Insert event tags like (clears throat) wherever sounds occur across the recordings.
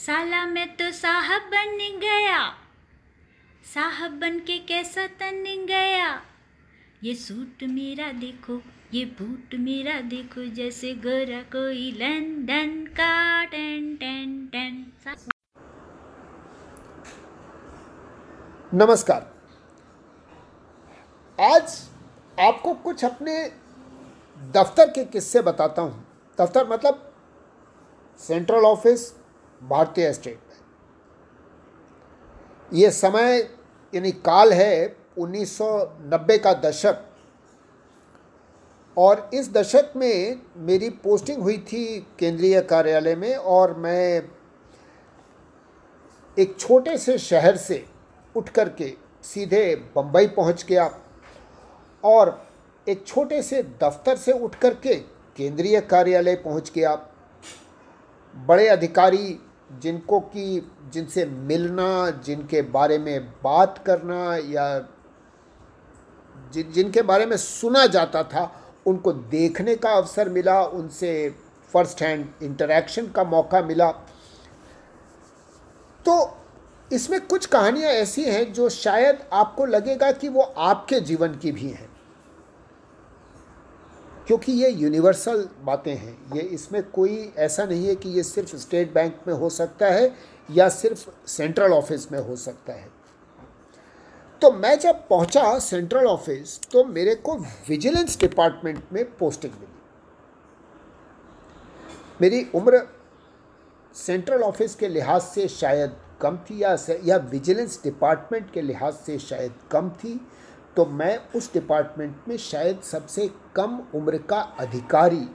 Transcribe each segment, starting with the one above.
साला मैं तो साहब बन गया। साहब बन के कैसा तन गया। ये सूट मेरा देखो, ये बूट मेरा देखो, जैसे गोरा कोई लंदन का। टन टन टन। नमस्कार। आज आपको कुछ अपने दफ्तर के किस्से बताता हूँ। दफ्तर मतलब सेंट्रल ऑफ़िस भारतीय स्टेट बैंक। ये समय यानी काल है 1990 का दशक। और इस दशक में मेरी पोस्टिंग हुई थी केंद्रीय कार्यालय में और मैं एक छोटे से शहर से उठ कर के सीधे बम्बई पहुँच गया और एक छोटे से दफ्तर से उठ कर के केंद्रीय कार्यालय पहुँच गया। बड़े अधिकारी जिनको कि जिनसे मिलना, जिनके बारे में बात करना या जिन जिनके बारे में सुना जाता था, उनको देखने का अवसर मिला, उनसे फ़र्स्ट हैंड इंटरेक्शन का मौका मिला। तो इसमें कुछ कहानियाँ ऐसी हैं जो शायद आपको लगेगा कि वो आपके जीवन की भी हैं। क्योंकि ये यूनिवर्सल बातें हैं। ये इसमें कोई ऐसा नहीं है कि ये सिर्फ़ स्टेट बैंक में हो सकता है या सिर्फ़ सेंट्रल ऑफ़िस में हो सकता है। तो मैं जब पहुँचा सेंट्रल ऑफ़िस तो मेरे को विजिलेंस डिपार्टमेंट में पोस्टिंग मिली। मेरी उम्र सेंट्रल ऑफ़िस के लिहाज से शायद कम थी या या विजिलेंस डिपार्टमेंट के लिहाज से शायद कम थी। तो मैं उस डिपार्टमेंट में शायद सबसे कम उम्र का अधिकारी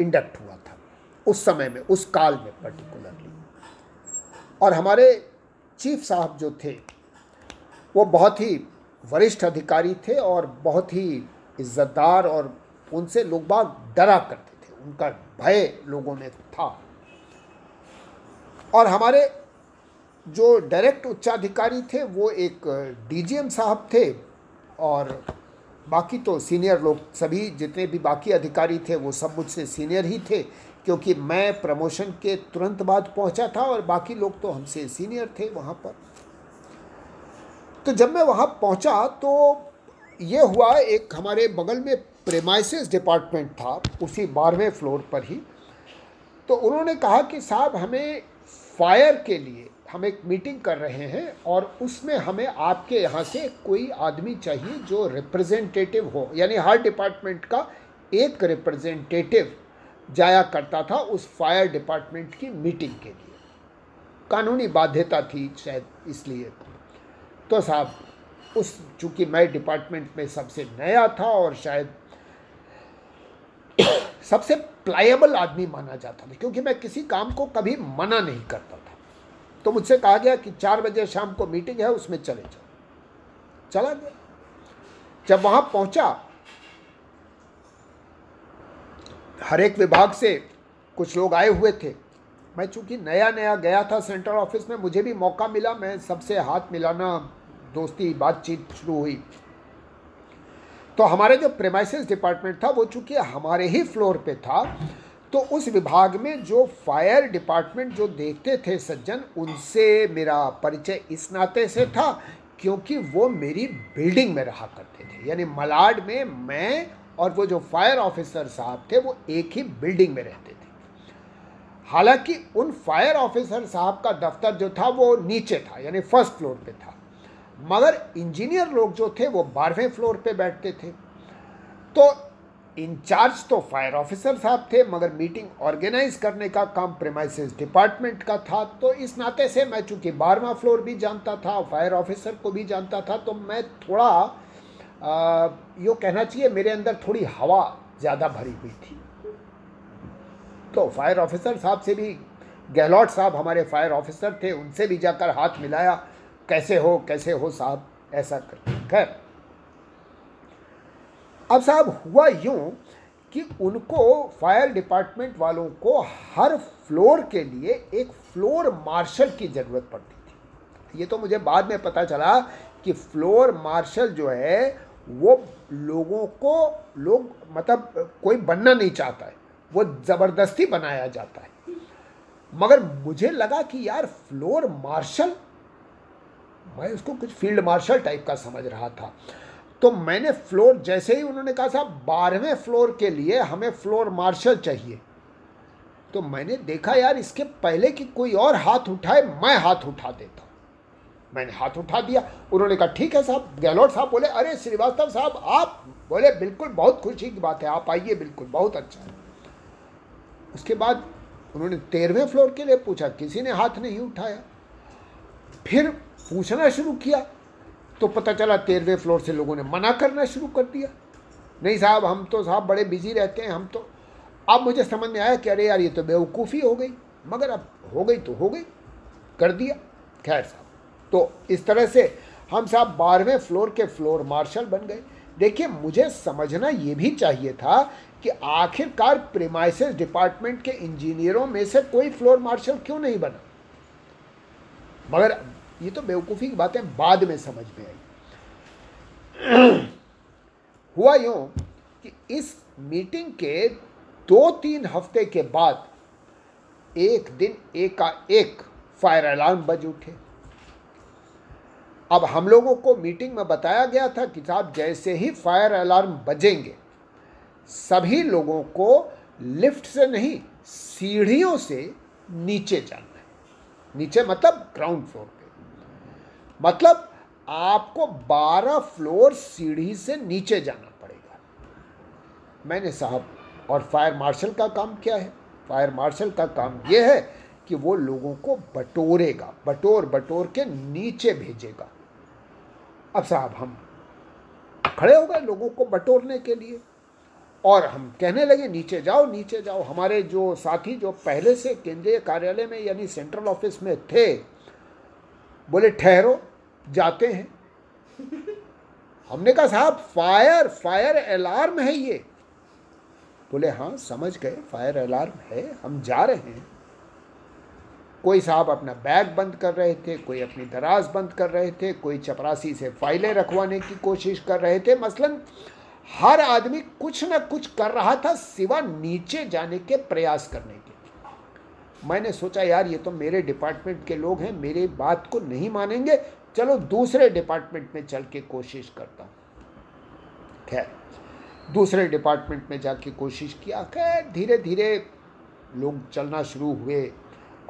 इंडक्ट हुआ था, उस समय में, उस काल में पर्टिकुलरली और हमारे चीफ साहब जो थे, वो बहुत ही वरिष्ठ अधिकारी थे और बहुत ही इज्जतदार और उनसे लोग बाग डरा करते थे, उनका भय लोगों में था. और हमारे जो डायरेक्ट उच्चाधिकारी थे, वो एक डीजीएम साहब थे और बाकी तो सीनियर लोग सभी जितने भी बाकी अधिकारी थे, वो सब मुझसे सीनियर ही थे, क्योंकि मैं प्रमोशन के तुरंत बाद पहुँचा था और बाकी लोग तो हमसे सीनियर थे वहाँ पर। तो जब मैं वहाँ पहुँचा तो ये हुआ, एक हमारे बगल में प्रेमाइसिस डिपार्टमेंट था, उसी बारहवें फ्लोर पर ही। तो उन्होंने कहा कि साहब, हमें फायर के लिए हम एक मीटिंग कर रहे हैं और उसमें हमें आपके यहाँ से कोई आदमी चाहिए जो रिप्रेजेंटेटिव हो। यानी हर डिपार्टमेंट का एक रिप्रेजेंटेटिव जाया करता था उस फायर डिपार्टमेंट की मीटिंग के लिए। कानूनी बाध्यता थी शायद इसलिए। तो साहब, उस चूँकि मैं डिपार्टमेंट में सबसे नया था और शायद (coughs) सबसे प्लायबल आदमी माना जाता था, क्योंकि मैं किसी काम को कभी मना नहीं करता तो मुझसे कहा गया कि चार बजे शाम को मीटिंग है, उसमें चले जाओ। चला गया। जब वहाँ पहुँचा, हर एक विभाग से कुछ लोग आए हुए थे। मैं चूँकि नया नया गया था सेंट्रल ऑफ़िस में, मुझे भी मौका मिला, मैं सबसे हाथ मिलाना, दोस्ती, बातचीत शुरू हुई। तो हमारे जो प्रेमाइसिस डिपार्टमेंट था, वो चूँकि हमारे ही फ्लोर पे था तो उस विभाग में जो फायर डिपार्टमेंट जो देखते थे सज्जन, उनसे मेरा परिचय इस नाते से था क्योंकि वो मेरी बिल्डिंग में रहा करते थे। यानी मलाड में मैं और वो जो फायर ऑफिसर साहब थे, वो एक ही बिल्डिंग में रहते थे। हालाँकि उन फायर ऑफिसर साहब का दफ्तर जो था, वो नीचे था, यानी फ़र्स्ट फ्लोर पे था। मगर इंजीनियर लोग जो थे, वो बारहवें फ्लोर पे बैठते थे। तो इंचार्ज तो फायर ऑफिसर साहब थे, मगर मीटिंग ऑर्गेनाइज करने का काम प्रेमाइसिस डिपार्टमेंट का था तो इस नाते से मैं चूँकि बारहवा फ्लोर भी जानता था, फायर ऑफिसर को भी जानता था तो मैं थोड़ा यो कहना चाहिए, मेरे अंदर थोड़ी हवा ज़्यादा भरी हुई थी। तो फायर ऑफिसर साहब से भी गहलोत साहब हमारे फायर ऑफिसर थे, उनसे भी जाकर हाथ मिलाया, कैसे हो कैसे हो साहब, ऐसा करके। खैर अब साहब, हुआ यूँ कि उनको फायर डिपार्टमेंट वालों को हर फ्लोर के लिए एक फ्लोर मार्शल की ज़रूरत पड़ती थी। ये तो मुझे बाद में पता चला कि फ्लोर मार्शल जो है, वो लोगों को लोग मतलब कोई बनना नहीं चाहता है, वो ज़बरदस्ती बनाया जाता है। मगर मुझे लगा कि यार, फ्लोर मार्शल, मैं उसको कुछ फ़ील्ड मार्शल टाइप का समझ रहा था। तो मैंने फ्लोर, जैसे ही उन्होंने कहा साहब, बारहवें फ्लोर के लिए हमें फ्लोर मार्शल चाहिए। तो मैंने देखा, यार, इसके पहले कि कोई और हाथ उठाए, मैं हाथ उठा देता मैंने हाथ उठा दिया। उन्होंने कहा, ठीक है साहब। गहलोत साहब बोले, अरे, श्रीवास्तव साहब, आप बोले, बिल्कुल बहुत खुशी की बात है, आप आइए, बिल्कुल, बहुत अच्छा है। उसके बाद उन्होंने तेरहवें फ्लोर के लिए पूछा, किसी ने हाथ नहीं उठाया। फिर पूछना शुरू किया तो पता चला तेरहवें फ्लोर से लोगों ने मना करना शुरू कर दिया। नहीं साहब, हम तो साहब बड़े बिज़ी रहते हैं, हम तो। अब मुझे समझ में आया कि अरे यार, ये तो बेवकूफ़ी हो गई। मगर अब हो गई तो हो गई, कर दिया। खैर साहब तो इस तरह से हम साहब बारहवें फ्लोर के फ्लोर मार्शल बन गए। देखिए, मुझे समझना ये भी चाहिए था कि आखिरकार प्रेमाइसिस डिपार्टमेंट के इंजीनियरों में से कोई फ्लोर मार्शल क्यों नहीं बना? मगर ये तो बेवकूफ़ी की बातें बाद में समझ में आई। (clears throat) हुआ यूँ कि इस मीटिंग के दो तीन हफ़्ते के बाद एक दिन एकाएक फायर अलार्म बज उठे। अब हम लोगों को मीटिंग में बताया गया था कि साहब, जैसे ही फायर अलार्म बजेंगे, सभी लोगों को लिफ्ट से नहीं, सीढ़ियों से नीचे जाना है। नीचे मतलब ग्राउंड फ्लोर पे। मतलब आपको 12 फ्लोर सीढ़ी से नीचे जाना पड़ेगा। मैंने साहब, और फायर मार्शल का काम क्या है? फायर मार्शल का काम यह है कि वो लोगों को बटोरेगा, बटोर बटोर के नीचे भेजेगा। अब साहब, हम खड़े हो गए लोगों को बटोरने के लिए, और हम कहने लगे, नीचे जाओ नीचे जाओ। हमारे जो साथी जो पहले से केंद्रीय कार्यालय में यानी सेंट्रल ऑफ़िस में थे, बोले, ठहरो। जाते हैं। हमने कहा, साहब फायर फायर अलार्म है ये। बोले हाँ समझ गए फायर अलार्म है, हम जा रहे हैं। कोई साहब अपना बैग बंद कर रहे थे, कोई अपनी दराज बंद कर रहे थे, कोई चपरासी से फाइलें रखवाने की कोशिश कर रहे थे। मसलन, हर आदमी कुछ ना कुछ कर रहा था सिवा नीचे जाने के प्रयास करने के। मैंने सोचा, यार, ये तो मेरे डिपार्टमेंट के लोग हैं, मेरी बात को नहीं मानेंगे चलो दूसरे डिपार्टमेंट में चल के कोशिश करता हूँ। खैर, दूसरे डिपार्टमेंट में जाके कोशिश किया। खैर धीरे धीरे लोग चलना शुरू हुए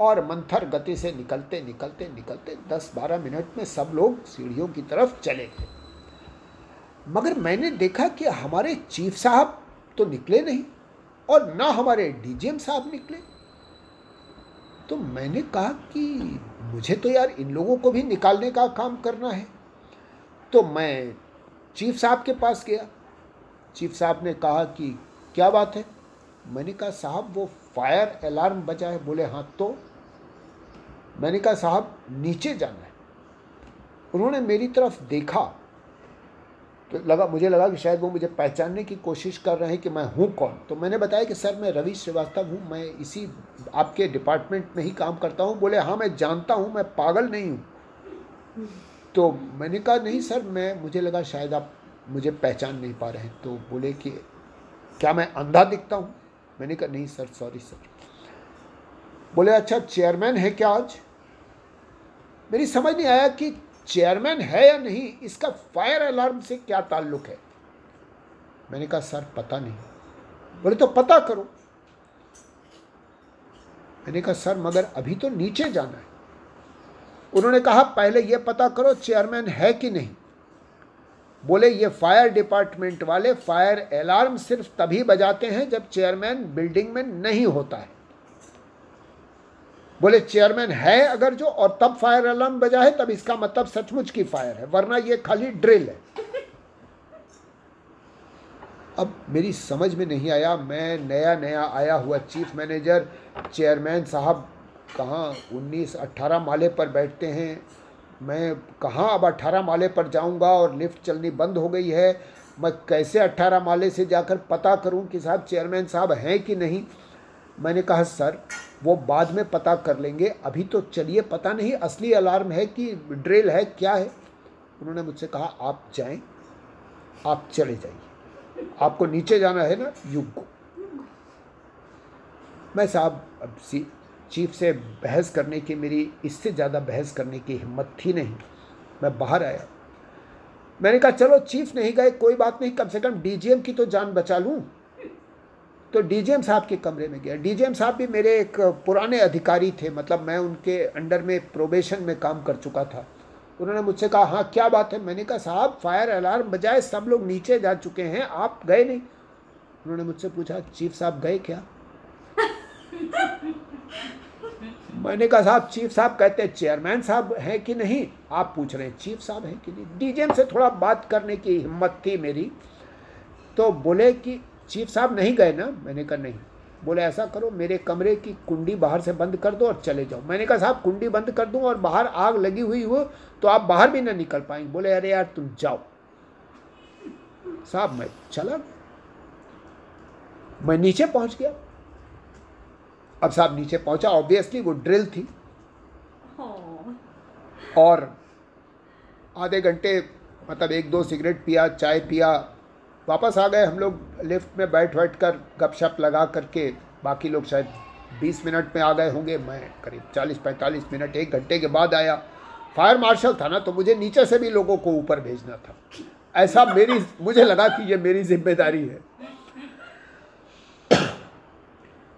और मंथर गति से निकलते निकलते निकलते दस बारह मिनट में सब लोग सीढ़ियों की तरफ़ चले गए। मगर मैंने देखा कि हमारे चीफ साहब तो निकले नहीं और ना हमारे डीजीएम साहब निकले। तो मैंने कहा कि मुझे तो यार इन लोगों को भी निकालने का काम करना है। तो मैं चीफ साहब के पास गया। चीफ साहब ने कहा कि क्या बात है? मैंने कहा, साहब, वो फायर अलार्म बजा है बोले हाँ तो? मैंने कहा, साहब, नीचे जाना है। उन्होंने मेरी तरफ़ देखा। तो लगा, मुझे लगा कि शायद वो मुझे पहचानने की कोशिश कर रहे हैं कि मैं हूँ कौन। तो मैंने बताया कि, सर, मैं रवि श्रीवास्तव हूँ, मैं इसी आपके डिपार्टमेंट में ही काम करता हूँ। बोले हाँ मैं जानता हूँ, मैं पागल नहीं हूँ। तो मैंने कहा, नहीं, सर, मैं, मुझे लगा शायद आप मुझे पहचान नहीं पा रहे हैं। तो बोले कि, क्या मैं अंधा दिखता हूँ? मैंने कहा, नहीं, सर सॉरी सर बोले अच्छा चेयरमैन है क्या आज? मेरी समझ नहीं आया कि चेयरमैन है या नहीं, इसका फायर अलार्म से क्या ताल्लुक है? मैंने कहा, सर, पता नहीं। बोले तो पता करो। मैंने कहा, सर, मगर अभी तो नीचे जाना है। उन्होंने कहा, पहले ये पता करो चेयरमैन है कि नहीं। बोले, ये फायर डिपार्टमेंट वाले फायर अलार्म सिर्फ़ तभी बजाते हैं जब चेयरमैन बिल्डिंग में नहीं होता है। बोले, चेयरमैन है अगर जो, और तब फायर अलार्म बजा है तब इसका मतलब सचमुच की फायर है, वरना ये खाली ड्रिल है. अब मेरी समझ में नहीं आया, मैं नया नया आया हुआ चीफ मैनेजर चेयरमैन साहब, कहाँ उन्नीस अट्ठारह माले पर बैठते हैं? मैं कहाँ अब अट्ठारह माले पर जाऊँगा और लिफ्ट चलनी बंद हो गई है? मैं कैसे अट्ठारह माले से जाकर पता करूँ कि साहब चेयरमैन साहब हैं कि नहीं? मैंने कहा, सर वो बाद में पता कर लेंगे। अभी तो चलिए, पता नहीं, असली अलार्म है कि ड्रिल है, क्या है? उन्होंने मुझसे कहा, आप जाएँ, आप चले जाइए। आपको नीचे जाना है ना युग को मैं साहब, अब चीफ से बहस करने की, मेरी इससे ज़्यादा बहस करने की हिम्मत थी नहीं। मैं बाहर आया। मैंने कहा, चलो, चीफ नहीं गए, कोई बात नहीं, कम से कम डीजीएम की तो जान बचा लूँ। तो डीजीएम साहब के कमरे में गया। डीजीएम साहब भी मेरे एक पुराने अधिकारी थे मतलब मैं उनके अंडर में प्रोबेशन में काम कर चुका था। उन्होंने मुझसे कहा हाँ क्या बात है? मैंने कहा साहब फायर अलार्म बजाए सब लोग नीचे जा चुके हैं आप गए नहीं? उन्होंने मुझसे पूछा चीफ साहब गए क्या? (laughs) मैंने कहा साहब चीफ साहब कहते हैं चेयरमैन साहब हैं कि नहीं? आप पूछ रहे हैं चीफ साहब हैं कि नहीं? डीजीएम से थोड़ा बात करने की हिम्मत थी मेरी तो बोले कि चीफ साहब नहीं गए ना? मैंने कहा नहीं। बोले ऐसा करो मेरे कमरे की कुंडी बाहर से बंद कर दो और चले जाओ। मैंने कहा साहब कुंडी बंद कर दूँ और बाहर आग लगी हुई हो तो आप बाहर भी ना निकल पाएँगे बोले अरे यार तुम जाओ। साहब मैं चला मैं नीचे पहुँच गया। अब साहब नीचे पहुँचा। ऑब्वियसली वो ड्रिल थी। और आधे घंटे मतलब एक दो सिगरेट पिया चाय पिया वापस आ गए हम लोग लिफ्ट में बैठ बैठ कर गपशप लगा करके, बाकी लोग शायद 20 मिनट में आ गए होंगे, मैं करीब 40-45 मिनट, एक घंटे के बाद आया। फायर मार्शल था ना तो मुझे नीचे से भी लोगों को ऊपर भेजना था। ऐसा मेरी, मुझे लगा कि ये मेरी ज़िम्मेदारी है।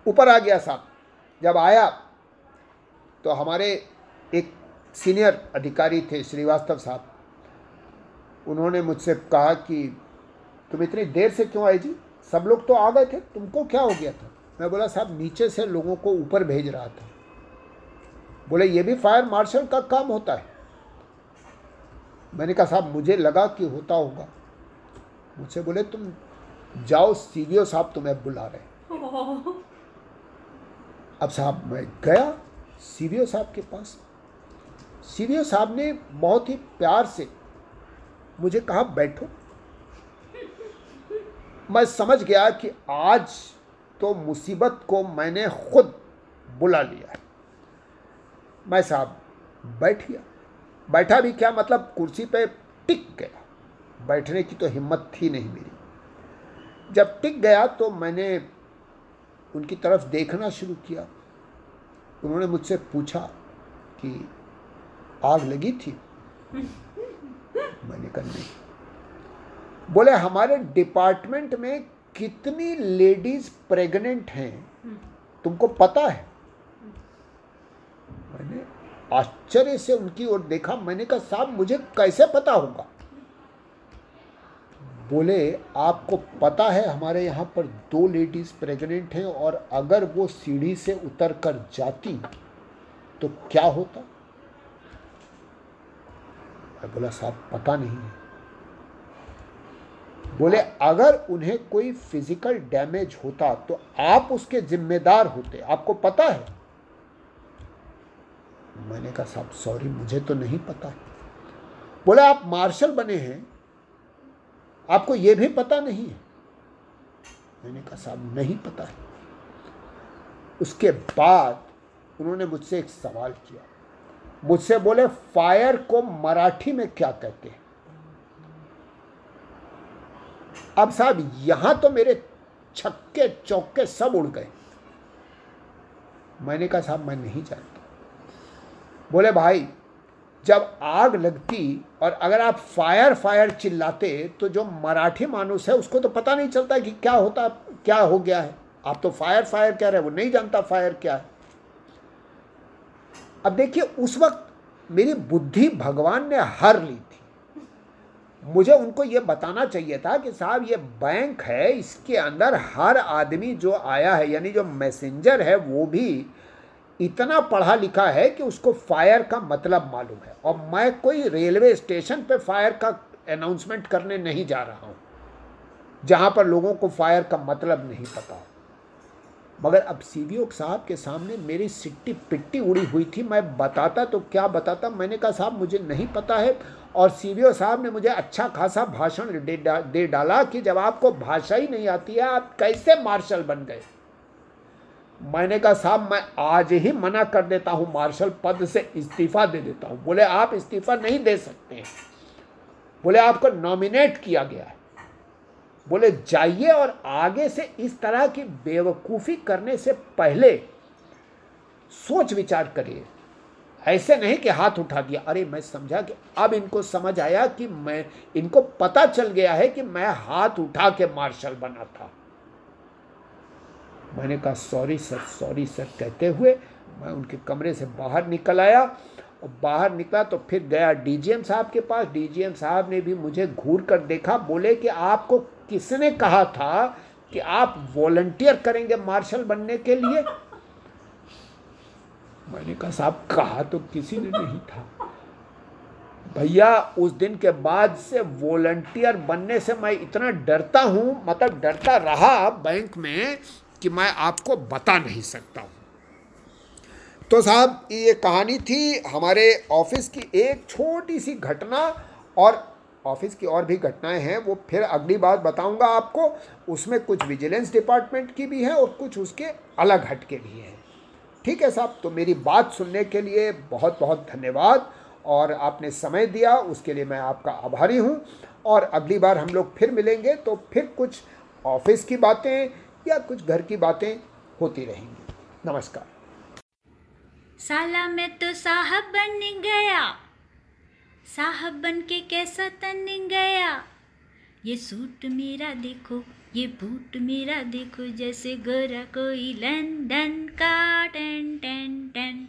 ऊपर आ गया साहब। जब आया तो हमारे एक सीनियर अधिकारी थे, श्रीवास्तव साहब। उन्होंने मुझसे कहा कि तुम इतनी देर से क्यों आए जी? सब लोग तो आ गए थे। तुमको क्या हो गया था? मैं बोला, साहब, नीचे से लोगों को ऊपर भेज रहा था। बोले, ये भी फायर मार्शल का काम होता है। मैंने कहा, साहब, मुझे लगा कि होता होगा। मुझसे बोले, तुम जाओ सीवीओ साहब तुम्हें बुला रहे अब साहब, मैं गया सीवीओ साहब के पास। सीवीओ साहब ने बहुत ही प्यार से मुझे कहा, बैठो। मैं समझ गया कि आज तो मुसीबत को मैंने खुद बुला लिया है। मैं साहब बैठ गया बैठा भी क्या मतलब कुर्सी पे टिक गया। बैठने की तो हिम्मत थी नहीं मेरी। जब टिक गया तो मैंने उनकी तरफ़ देखना शुरू किया। उन्होंने मुझसे पूछा कि आग लगी थी? मैंने कहा, नहीं। बोले हमारे डिपार्टमेंट में कितनी लेडीज़ प्रेग्नेंट हैं? तुमको पता है? मैंने आश्चर्य से उनकी ओर देखा। मैंने कहा साहब मुझे कैसे पता होगा? बोले आपको पता है हमारे यहाँ पर दो लेडीज़ प्रेग्नेंट हैं और अगर वो सीढ़ी से उतर कर जाती तो क्या होता? मैं बोला साहब पता नहीं है। बोले, अगर उन्हें कोई फ़िज़िकल डैमेज होता तो आप उसके जिम्मेदार होते। आपको पता है? मैंने कहा, साहब सॉरी मुझे तो नहीं पता। बोले, आप मार्शल बने हैं। आपको यह भी पता नहीं है? मैंने कहा, साहब, नहीं पता है। उसके बाद उन्होंने मुझसे एक सवाल किया। मुझसे बोले, फायर को मराठी में क्या कहते हैं? अब साहब, यहाँ तो मेरे छक्के, चौके सब उड़ गए। मैंने कहा, साहब, मैं नहीं जानता। बोले, भाई, जब आग लगती और अगर आप फायर फायर चिल्लाते तो जो मराठी मानुस है, उसको तो पता नहीं चलता कि क्या होता, क्या हो गया है। आप तो फायर फायर कह रहे हैं, वो नहीं जानता फायर क्या है। अब देखिए, उस वक्त मेरी बुद्धि भगवान ने हर ली थी। मुझे उनको ये बताना चाहिए था कि साहब, ये बैंक है, इसके अंदर हर आदमी जो आया है, यानी जो मैसेंजर है, वो भी इतना पढ़ा लिखा है कि उसको फायर का मतलब मालूम है। और मैं कोई रेलवे स्टेशन पे फायर का अनाउंसमेंट करने नहीं जा रहा हूँ, जहाँ पर लोगों को फायर का मतलब नहीं पता। मगर अब सी साहब के सामने मेरी सिट्टी पिट्टी उड़ी हुई थी। मैं बताता तो क्या बताता? मैंने कहा साहब मुझे नहीं पता है। और सी साहब ने मुझे अच्छा खासा भाषण दे, डा, दे डाला कि जब आपको भाषा ही नहीं आती है आप कैसे मार्शल बन गए? मैंने कहा साहब मैं आज ही मना कर देता हूँ मार्शल पद से इस्तीफा दे देता हूँ। बोले आप इस्तीफा नहीं दे सकते बोले आपको नॉमिनेट किया गया है। बोले, जाइए और आगे से इस तरह की बेवकूफ़ी करने से पहले सोच विचार करिए। ऐसे नहीं कि हाथ उठा दिया। अरे, मैं समझा कि अब इनको समझ आया कि मैं, इनको पता चल गया है कि मैं हाथ उठा के मार्शल बना था। मैंने कहा, सॉरी सर सॉरी सर, कहते हुए मैं उनके कमरे से बाहर निकल आया। और बाहर निकला तो फिर गया डीजीएम साहब के पास। डीजीएम साहब ने भी मुझे घूर कर देखा। बोले कि आपको किसने कहा था कि आप वॉलंटियर करेंगे मार्शल बनने के लिए? मैंने कहा, साहब, कहा तो किसी ने नहीं था। भैया, उस दिन के बाद से वॉलंटियर बनने से मैं इतना डरता हूँ मतलब डरता रहा बैंक में कि मैं आपको बता नहीं सकता हूँ। तो साहब, ये कहानी थी हमारे ऑफ़िस की एक छोटी सी घटना और ऑफ़िस की और भी घटनाएँ हैं, वो फिर अगली बार बताऊँगा आपको। उसमें कुछ विजिलेंस डिपार्टमेंट की भी है और कुछ उसके अलग हट के भी हैं। ठीक है साहब तो मेरी बात सुनने के लिए बहुत बहुत धन्यवाद और आपने समय दिया, उसके लिए मैं आपका आभारी हूँ। और अगली बार हम लोग फिर मिलेंगे तो फिर कुछ ऑफ़िस की बातें या कुछ घर की बातें होती रहेंगी। नमस्कार। साला मैं तो साहब बन गया। साहब बन के कैसा तन गया? ये सूट मेरा देखो, ये बूट मेरा देखो, जैसे गोरा कोई लंदन का टन टन, टेन।